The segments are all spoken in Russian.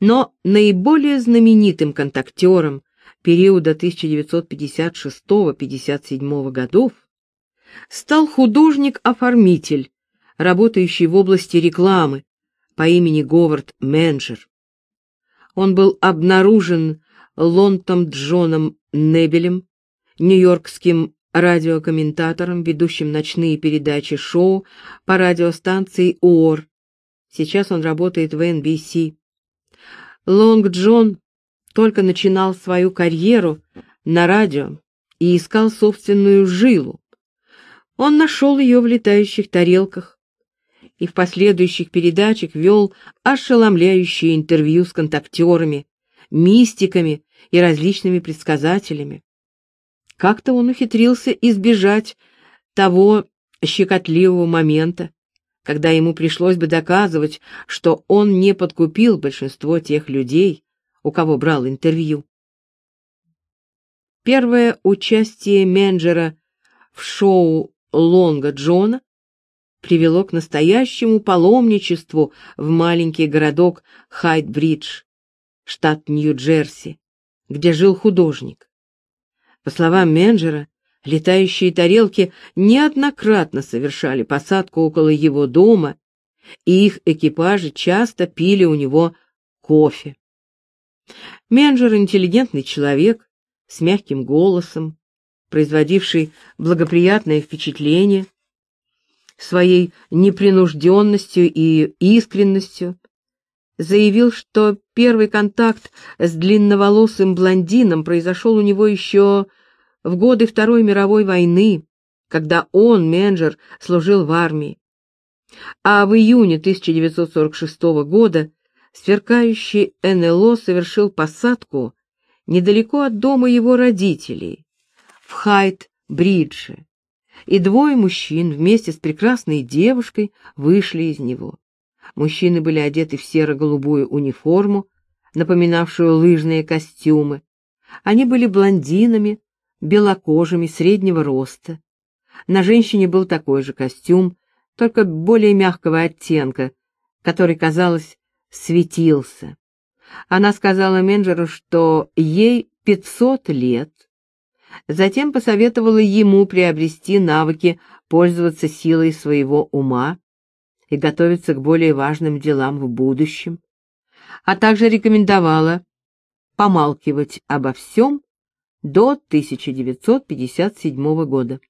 Но наиболее знаменитым контактером периода 1956-57 годов стал художник-оформитель, работающий в области рекламы по имени Говард Менджер. Он был обнаружен Лонтом Джоном Небелем, нью-йоркским радиокомментатором, ведущим ночные передачи шоу по радиостанции УОР. Сейчас он работает в NBC. Лонг Джон только начинал свою карьеру на радио и искал собственную жилу. Он нашел ее в летающих тарелках и в последующих передачах вел ошеломляющие интервью с контактерами, мистиками и различными предсказателями. Как-то он ухитрился избежать того щекотливого момента, когда ему пришлось бы доказывать, что он не подкупил большинство тех людей, у кого брал интервью. Первое участие менеджера в шоу Лонга Джона привело к настоящему паломничеству в маленький городок Хайт-Бридж, штат Нью-Джерси, где жил художник. По словам менеджера, летающие тарелки неоднократно совершали посадку около его дома, и их экипажи часто пили у него кофе. Менеджер — интеллигентный человек с мягким голосом, производивший благоприятное впечатление своей непринужденностью и искренностью, заявил, что первый контакт с длинноволосым блондином произошел у него еще в годы Второй мировой войны, когда он, менеджер, служил в армии. А в июне 1946 года сверкающий НЛО совершил посадку недалеко от дома его родителей, в Хайт-Бридже, и двое мужчин вместе с прекрасной девушкой вышли из него. Мужчины были одеты в серо-голубую униформу, напоминавшую лыжные костюмы. Они были блондинами, белокожими, среднего роста. На женщине был такой же костюм, только более мягкого оттенка, который, казалось, светился. Она сказала менеджеру, что ей 500 лет. Затем посоветовала ему приобрести навыки пользоваться силой своего ума и готовиться к более важным делам в будущем, а также рекомендовала помалкивать обо всем до 1957 года.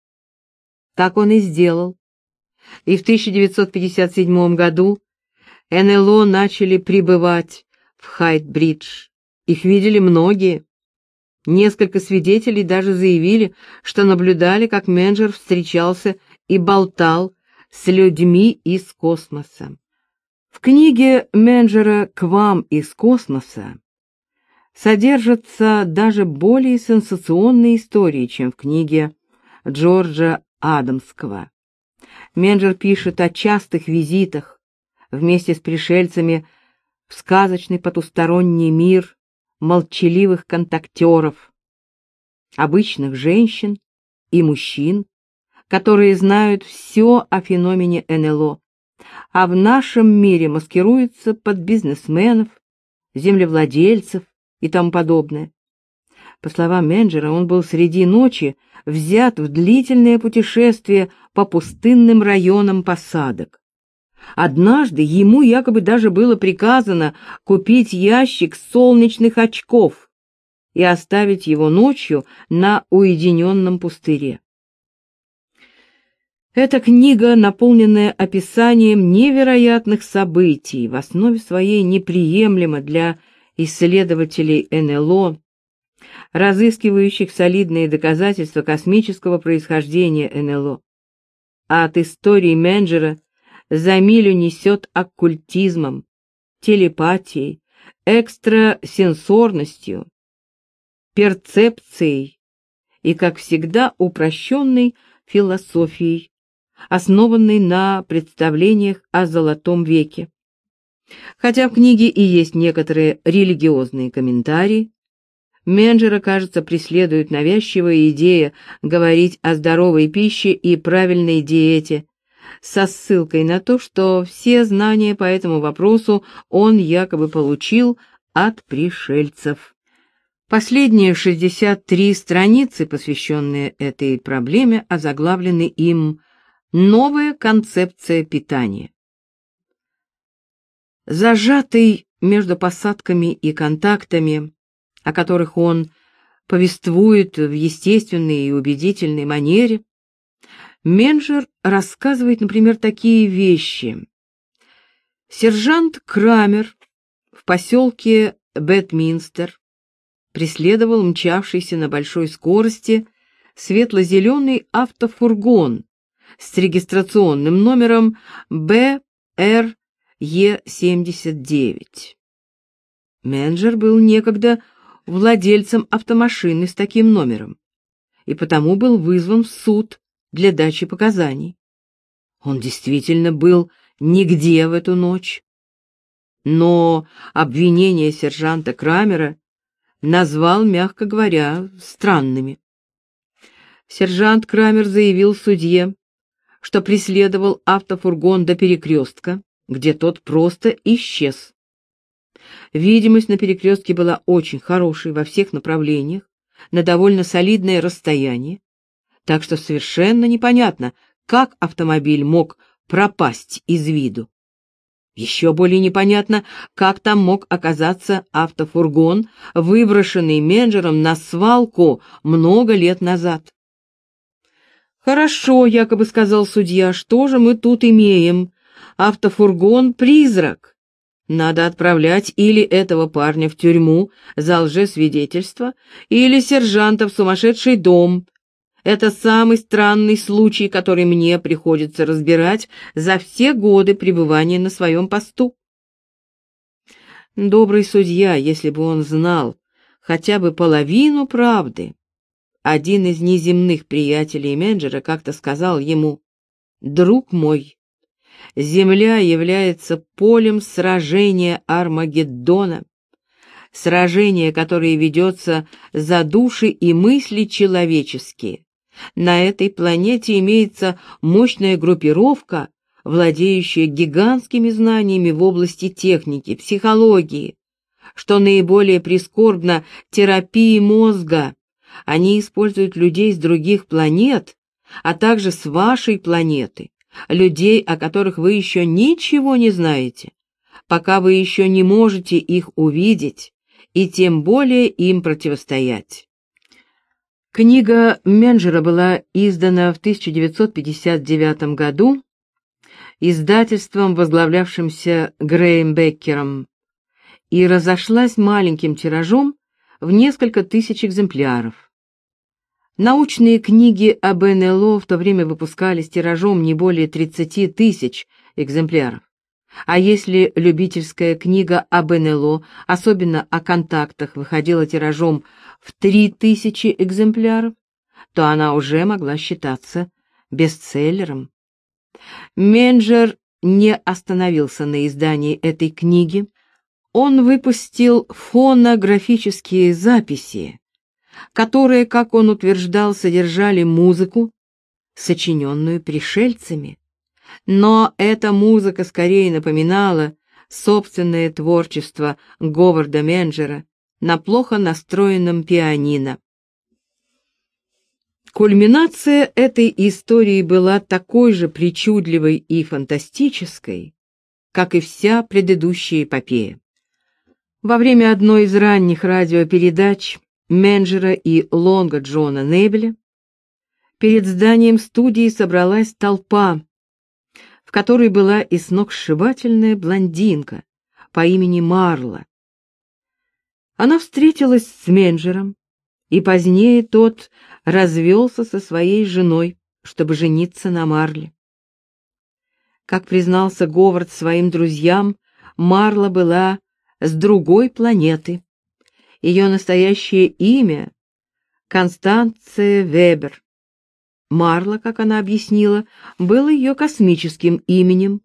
Так он и сделал. И в 1957 году НЛО начали прибывать в Хайт-Бридж. Их видели многие. Несколько свидетелей даже заявили, что наблюдали, как менеджер встречался и болтал с людьми из космоса. В книге менеджера «К вам из космоса» содержатся даже более сенсационные истории, чем в книге Джорджа Адамского. Менеджер пишет о частых визитах вместе с пришельцами в сказочный потусторонний мир молчаливых контактеров, обычных женщин и мужчин, которые знают все о феномене НЛО, а в нашем мире маскируются под бизнесменов, землевладельцев и тому подобное. По словам менеджера, он был среди ночи взят в длительное путешествие по пустынным районам посадок. Однажды ему якобы даже было приказано купить ящик солнечных очков и оставить его ночью на уединенном пустыре. Эта книга, наполненная описанием невероятных событий, в основе своей неприемлема для исследователей НЛО, разыскивающих солидные доказательства космического происхождения НЛО. А от истории Менджера за милю несет оккультизмом, телепатией, экстрасенсорностью, перцепцией и, как всегда, упрощенной философией, основанной на представлениях о Золотом веке. Хотя в книге и есть некоторые религиозные комментарии, Менджера, кажется, преследует навязчивая идея говорить о здоровой пище и правильной диете, со ссылкой на то, что все знания по этому вопросу он якобы получил от пришельцев. Последние 63 страницы, посвященные этой проблеме, озаглавлены им «Новая концепция питания». Зажатый между посадками и контактами, о которых он повествует в естественной и убедительной манере, Менджер рассказывает, например, такие вещи. Сержант Крамер в поселке Бэтминстер преследовал мчавшийся на большой скорости светло-зеленый автофургон с регистрационным номером БРЕ-79. Менджер был некогда владельцем автомашины с таким номером и потому был вызван в суд для дачи показаний. Он действительно был нигде в эту ночь. Но обвинения сержанта Крамера назвал, мягко говоря, странными. Сержант Крамер заявил судье, что преследовал автофургон до перекрестка, где тот просто исчез. Видимость на перекрестке была очень хорошей во всех направлениях, на довольно солидное расстояние, так что совершенно непонятно, как автомобиль мог пропасть из виду. Еще более непонятно, как там мог оказаться автофургон, выброшенный менеджером на свалку много лет назад. «Хорошо», — якобы сказал судья, — «что же мы тут имеем? Автофургон-призрак. Надо отправлять или этого парня в тюрьму за лжесвидетельство, или сержанта в сумасшедший дом. Это самый странный случай, который мне приходится разбирать за все годы пребывания на своем посту. Добрый судья, если бы он знал хотя бы половину правды. Один из неземных приятелей менеджера как-то сказал ему, «Друг мой, Земля является полем сражения Армагеддона, сражение, которое ведется за души и мысли человеческие. На этой планете имеется мощная группировка, владеющая гигантскими знаниями в области техники, психологии, что наиболее прискорбно терапии мозга. Они используют людей с других планет, а также с вашей планеты, людей, о которых вы еще ничего не знаете, пока вы еще не можете их увидеть и тем более им противостоять. Книга Менджера была издана в 1959 году издательством, возглавлявшимся Греем Беккером, и разошлась маленьким тиражом в несколько тысяч экземпляров. Научные книги об НЛО в то время выпускались тиражом не более 30 тысяч экземпляров. А если любительская книга об НЛО, особенно о контактах, выходила тиражом в 3000 экземпляров, то она уже могла считаться бестселлером. Менджер не остановился на издании этой книги. Он выпустил фонографические записи, которые, как он утверждал, содержали музыку, сочиненную пришельцами. Но эта музыка скорее напоминала собственное творчество Говарда Менджера на плохо настроенном пианино. Кульминация этой истории была такой же причудливой и фантастической, как и вся предыдущая эпопея. Во время одной из ранних радиопередач Менджера и Лонга Джона Небеля, перед зданием студии собралась толпа, в которой была и сногсшибательная блондинка по имени Марла. Она встретилась с Менджером, и позднее тот развелся со своей женой, чтобы жениться на Марле. Как признался Говард своим друзьям, Марла была с другой планеты. Ее настоящее имя — Констанция Вебер. Марла, как она объяснила, было ее космическим именем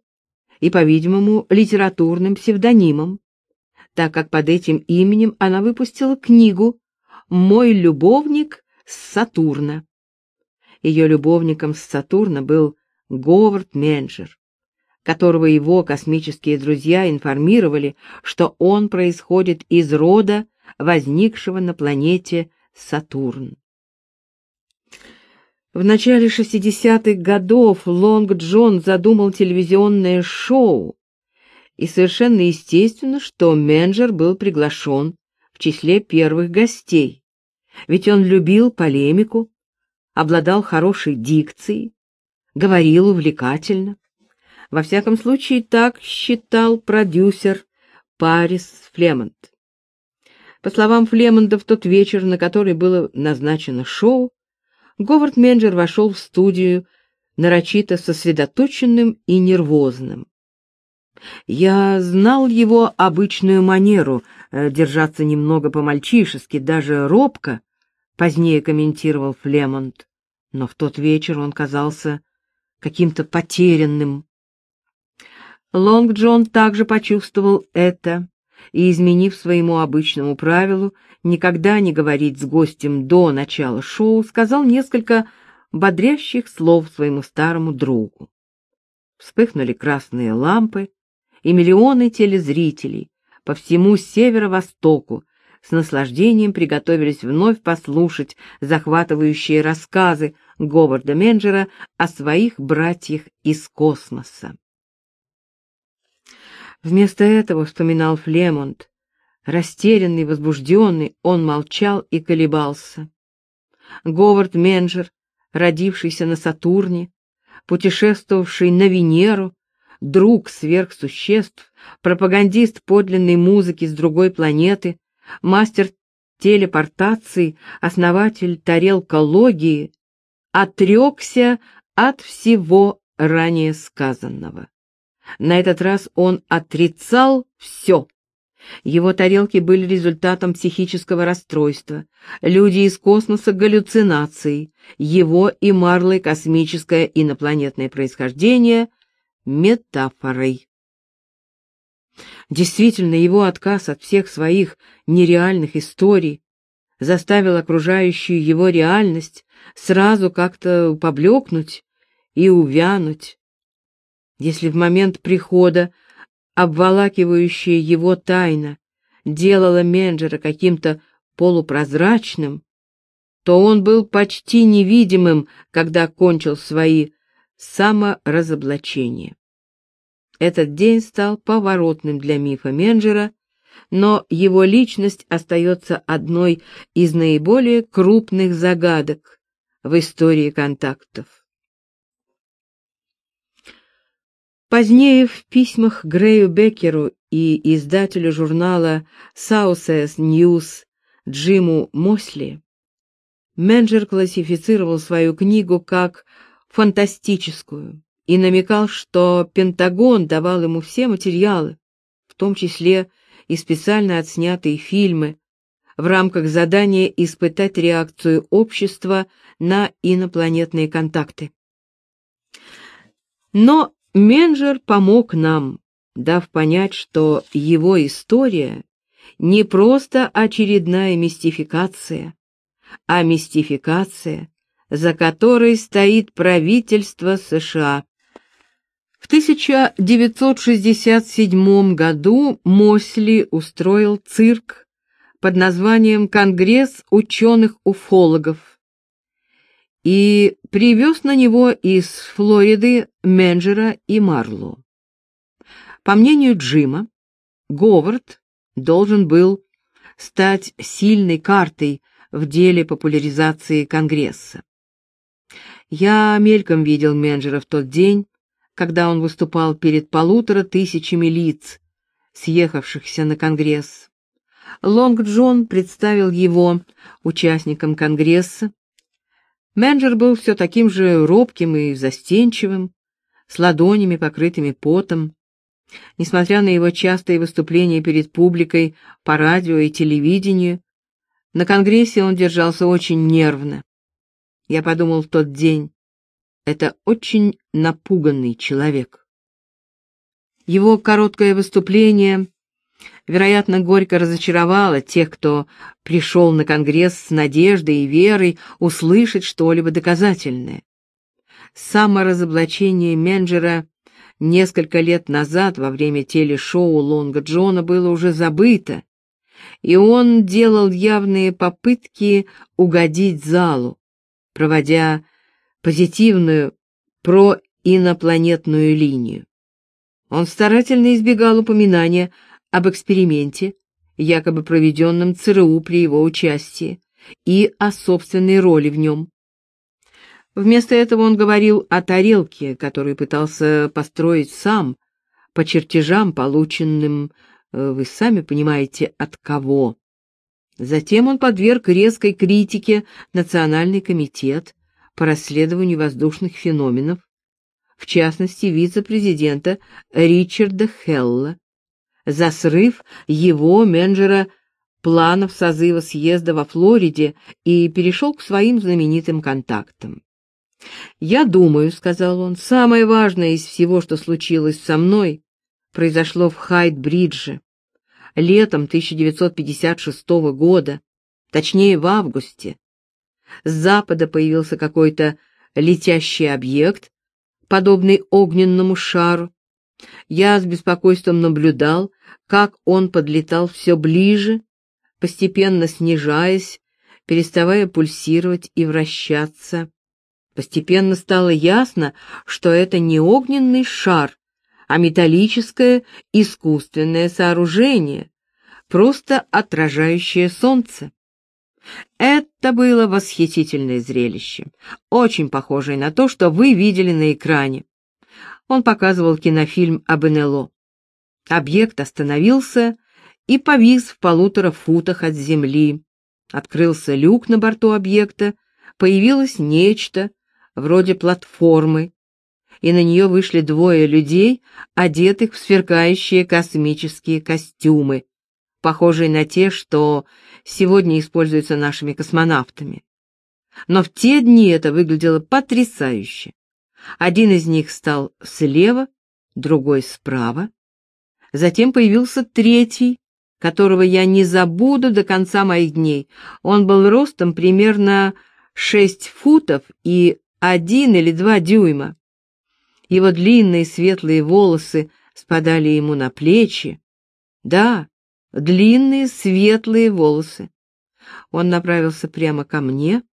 и, по-видимому, литературным псевдонимом, так как под этим именем она выпустила книгу «Мой любовник с Сатурна». Ее любовником с Сатурна был Говард Менджер. которого его космические друзья информировали, что он происходит из рода, возникшего на планете Сатурн. В начале 60-х годов Лонг Джон задумал телевизионное шоу, и совершенно естественно, что Менджер был приглашен в числе первых гостей, ведь он любил полемику, обладал хорошей дикцией, говорил увлекательно. Во всяком случае, так считал продюсер Парис Флемонт. По словам Флемонта, в тот вечер, на который было назначено шоу, Говард Менджер вошел в студию нарочито сосредоточенным и нервозным. Я знал его обычную манеру э, держаться немного по-мальчишески, даже робко, позднее комментировал Флемонт, но в тот вечер он казался каким-то потерянным. Лонг Джон также почувствовал это и, изменив своему обычному правилу никогда не говорить с гостем до начала шоу, сказал несколько бодрящих слов своему старому другу. Вспыхнули красные лампы, и миллионы телезрителей по всему северо-востоку с наслаждением приготовились вновь послушать захватывающие рассказы Говарда Менджера о своих братьях из космоса. Вместо этого, вспоминал Флемонт, растерянный, возбужденный, он молчал и колебался. Говард Менджер, родившийся на Сатурне, путешествовавший на Венеру, друг сверхсуществ, пропагандист подлинной музыки с другой планеты, мастер телепортации, основатель тарелкологии, отрекся от всего ранее сказанного. На этот раз он отрицал все. Его тарелки были результатом психического расстройства, люди из космоса — галлюцинацией, его и Марлой космическое инопланетное происхождение метафорой. Действительно, его отказ от всех своих нереальных историй заставил окружающую его реальность сразу как-то поблекнуть и увянуть. Если в момент прихода обволакивающая его тайна делала Менджера каким-то полупрозрачным, то он был почти невидимым, когда кончил свои саморазоблачение. Этот день стал поворотным для мифа Менджера, но его личность остается одной из наиболее крупных загадок в истории контактов. Позднее в письмах Грею Беккеру и издателю журнала Southwest News Джиму Мосли Менджер классифицировал свою книгу как фантастическую и намекал, что Пентагон давал ему все материалы, в том числе и специально отснятые фильмы, в рамках задания испытать реакцию общества на инопланетные контакты. Но Менджер помог нам, дав понять, что его история не просто очередная мистификация, а мистификация, за которой стоит правительство США. В 1967 году Мосли устроил цирк под названием «Конгресс ученых-уфологов» и привез на него из Флориды Менджера и Марлу. По мнению Джима, Говард должен был стать сильной картой в деле популяризации Конгресса. Я мельком видел менеджера в тот день, когда он выступал перед полутора тысячами лиц, съехавшихся на Конгресс. Лонг Джон представил его участникам Конгресса. Менеджер был все таким же робким и застенчивым, с ладонями, покрытыми потом. Несмотря на его частые выступления перед публикой по радио и телевидению, на Конгрессе он держался очень нервно. Я подумал в тот день, это очень напуганный человек. Его короткое выступление, вероятно, горько разочаровало тех, кто пришел на Конгресс с надеждой и верой услышать что-либо доказательное. Саморазоблачение Менджера несколько лет назад во время телешоу Лонга Джона было уже забыто, и он делал явные попытки угодить залу, проводя позитивную проинопланетную линию. Он старательно избегал упоминания об эксперименте, якобы проведенном ЦРУ при его участии, и о собственной роли в нем. Вместо этого он говорил о тарелке, которую пытался построить сам, по чертежам, полученным, э, вы сами понимаете, от кого. Затем он подверг резкой критике Национальный комитет по расследованию воздушных феноменов, в частности вице-президента Ричарда Хелла, за срыв его менеджера планов созыва съезда во Флориде и перешел к своим знаменитым контактам. «Я думаю», — сказал он, — «самое важное из всего, что случилось со мной, произошло в Хайт-Бридже, летом 1956 года, точнее в августе. С запада появился какой-то летящий объект, подобный огненному шару. Я с беспокойством наблюдал, как он подлетал все ближе, постепенно снижаясь, переставая пульсировать и вращаться. Постепенно стало ясно, что это не огненный шар, а металлическое искусственное сооружение, просто отражающее солнце. Это было восхитительное зрелище, очень похожее на то, что вы видели на экране. Он показывал кинофильм об НЛО. Объект остановился и повис в полутора футах от земли. Открылся люк на борту объекта, появилось нечто, вроде платформы, и на нее вышли двое людей, одетых в сверкающие космические костюмы, похожие на те, что сегодня используются нашими космонавтами. Но в те дни это выглядело потрясающе. Один из них стал слева, другой справа. Затем появился третий, которого я не забуду до конца моих дней. Он был ростом примерно шесть футов и один или два дюйма. Его длинные светлые волосы спадали ему на плечи. Да, длинные светлые волосы. Он направился прямо ко мне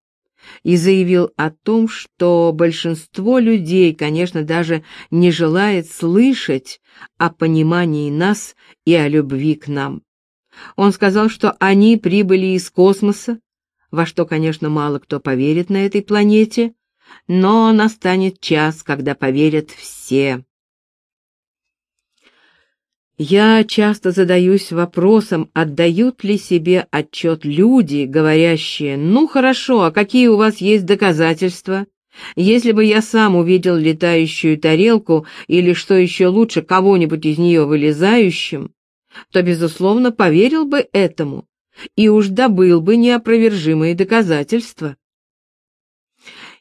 и заявил о том, что большинство людей, конечно, даже не желает слышать о понимании нас и о любви к нам. Он сказал, что они прибыли из космоса, во что, конечно, мало кто поверит на этой планете, но настанет час, когда поверят все. Я часто задаюсь вопросом, отдают ли себе отчет люди, говорящие, «Ну хорошо, а какие у вас есть доказательства?» Если бы я сам увидел летающую тарелку или, что еще лучше, кого-нибудь из нее вылезающим, то, безусловно, поверил бы этому и уж добыл бы неопровержимые доказательства.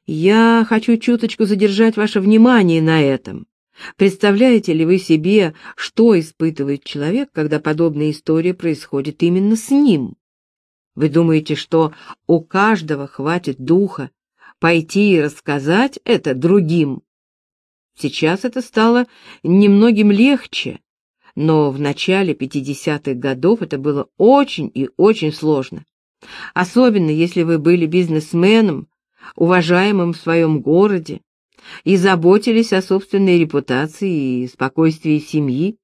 Я хочу чуточку задержать ваше внимание на этом. Представляете ли вы себе, что испытывает человек, когда подобная история происходит именно с ним? Вы думаете, что у каждого хватит духа пойти и рассказать это другим? Сейчас это стало немногим легче, но в начале 50-х годов это было очень и очень сложно. Особенно если вы были бизнесменом уважаемым в своем городе и заботились о собственной репутации и спокойствии семьи.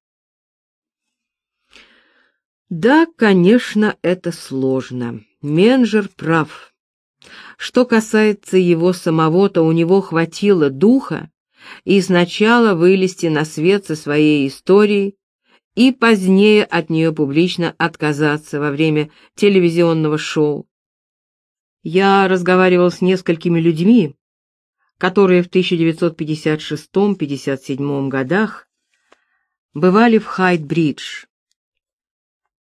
Да, конечно, это сложно. Менджер прав. Что касается его самого, то у него хватило духа и сначала вылезти на свет со своей историей, и позднее от нее публично отказаться во время телевизионного шоу. Я разговаривал с несколькими людьми, которые в 1956-57 годах бывали в Хайт-Бридж.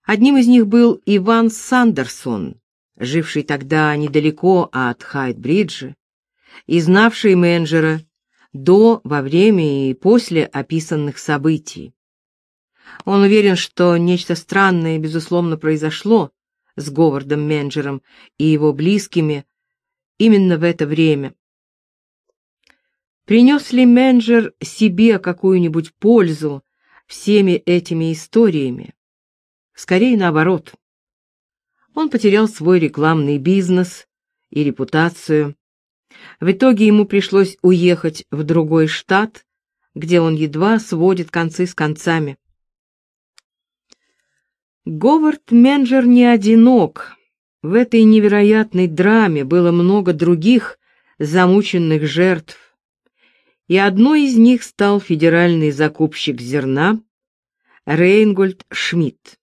Одним из них был Иван Сандерсон, живший тогда недалеко от Хайт-Бриджа и знавший менеджера до, во время и после описанных событий. Он уверен, что нечто странное, безусловно, произошло, с Говардом Менджером и его близкими именно в это время. Принес ли менеджер себе какую-нибудь пользу всеми этими историями? Скорее наоборот. Он потерял свой рекламный бизнес и репутацию. В итоге ему пришлось уехать в другой штат, где он едва сводит концы с концами. Говард Менджер не одинок. В этой невероятной драме было много других замученных жертв. И одной из них стал федеральный закупщик зерна Рейнгольд Шмидт.